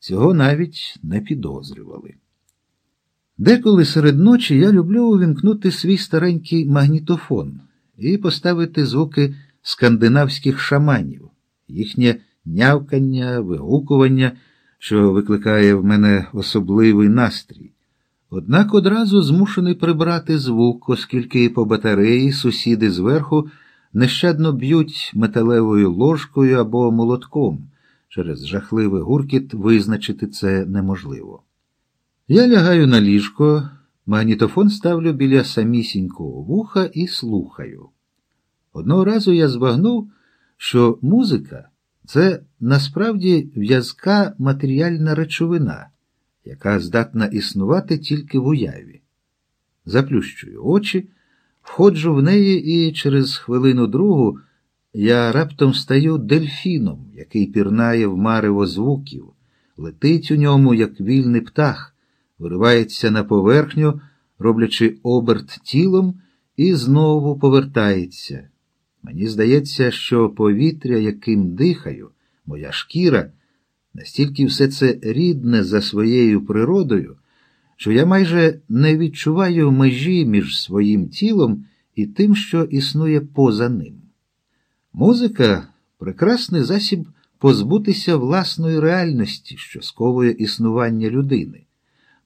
цього навіть не підозрювали. Деколи серед ночі я люблю увімкнути свій старенький магнітофон і поставити звуки скандинавських шаманів, їхнє нявкання, вигукування, що викликає в мене особливий настрій. Однак одразу змушений прибрати звук, оскільки по батареї сусіди зверху нещадно б'ють металевою ложкою або молотком. Через жахливий гуркіт визначити це неможливо. Я лягаю на ліжко, магнітофон ставлю біля самісінького вуха і слухаю. Одного разу я збагнув, що музика це насправді в'язка матеріальна речовина, яка здатна існувати тільки в уяві. Заплющую очі, входжу в неї, і через хвилину другу я раптом стаю дельфіном, який пірнає в марево звуків, летить у ньому, як вільний птах, виривається на поверхню, роблячи оберт тілом, і знову повертається. Мені здається, що повітря, яким дихаю, моя шкіра, настільки все це рідне за своєю природою, що я майже не відчуваю межі між своїм тілом і тим, що існує поза ним. Музика прекрасний засіб позбутися власної реальності, що сковує існування людини,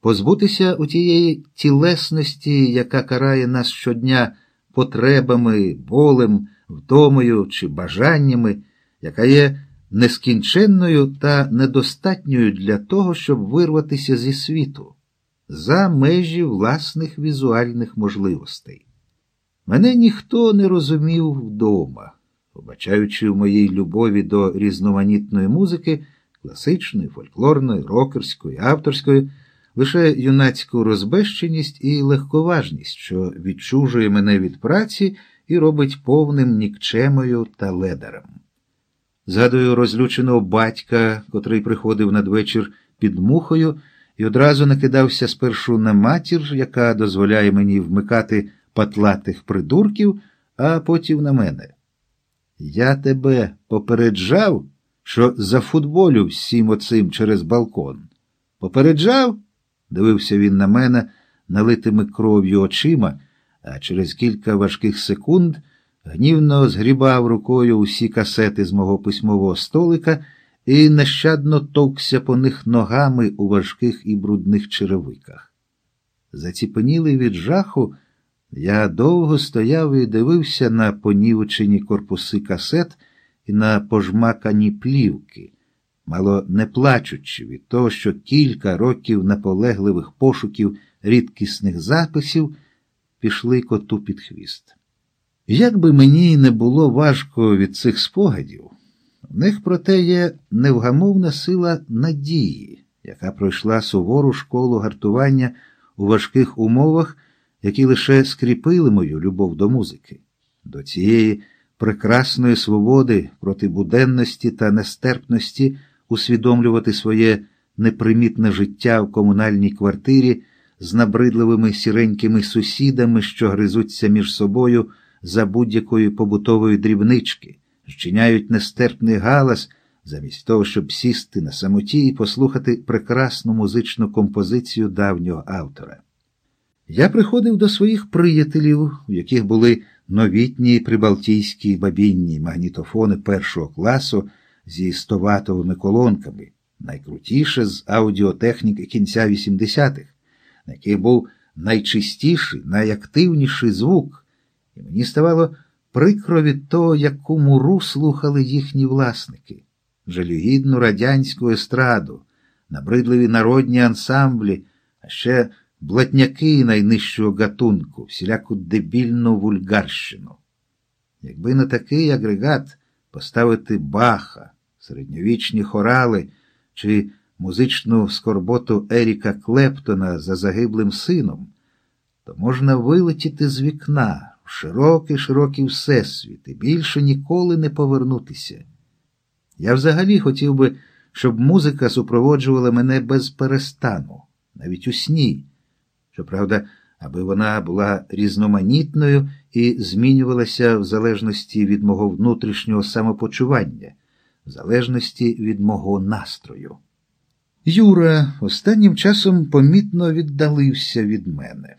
позбутися у тієї тілесності, яка карає нас щодня потребами, болем, втомою чи бажаннями, яка є нескінченною та недостатньою для того, щоб вирватися зі світу, за межі власних візуальних можливостей. Мене ніхто не розумів вдома, побачаючи в моїй любові до різноманітної музики, класичної, фольклорної, рокерської, авторської, лише юнацьку розбещеність і легковажність, що відчужує мене від праці і робить повним нікчемою та ледарем. Згадую розлюченого батька, котрий приходив надвечір під мухою і одразу накидався спершу на матір, яка дозволяє мені вмикати патлатих придурків, а потім на мене. Я тебе попереджав, що зафутболю всім оцим через балкон. Попереджав? дивився він на мене налитими кров'ю очима, а через кілька важких секунд гнівно згрібав рукою усі касети з мого письмового столика і нещадно товкся по них ногами у важких і брудних черевиках. Заціпенілий від жаху, я довго стояв і дивився на понівечені корпуси касет і на пожмакані плівки, мало не плачучи від того, що кілька років наполегливих пошуків рідкісних записів пішли коту під хвіст. Як би мені не було важко від цих спогадів, в них проте є невгамовна сила надії, яка пройшла сувору школу гартування у важких умовах, які лише скріпили мою любов до музики, до цієї прекрасної свободи проти буденності та нестерпності усвідомлювати своє непримітне життя в комунальній квартирі з набридливими сіренькими сусідами, що гризуться між собою за будь-якої побутової дрібнички, зчиняють нестерпний галас, замість того, щоб сісти на самоті і послухати прекрасну музичну композицію давнього автора. Я приходив до своїх приятелів, у яких були новітні прибалтійські бабінні магнітофони першого класу зі стоватовими колонками, найкрутіше з аудіотехніки кінця 80-х, на яких був найчистіший, найактивніший звук, і мені ставало прикро від того, яку муру слухали їхні власники, жалюгідну радянську естраду, набридливі народні ансамблі, а ще блатняки найнижчого гатунку, всіляку дебільну вульгарщину. Якби на такий агрегат поставити баха, середньовічні хорали чи музичну скорботу Еріка Клептона за загиблим сином, то можна вилетіти з вікна в широкий широкий всесвіт і більше ніколи не повернутися. Я взагалі хотів би, щоб музика супроводжувала мене без перестану, навіть у сні. Щоправда, аби вона була різноманітною і змінювалася в залежності від мого внутрішнього самопочування, в залежності від мого настрою. Юра останнім часом помітно віддалився від мене.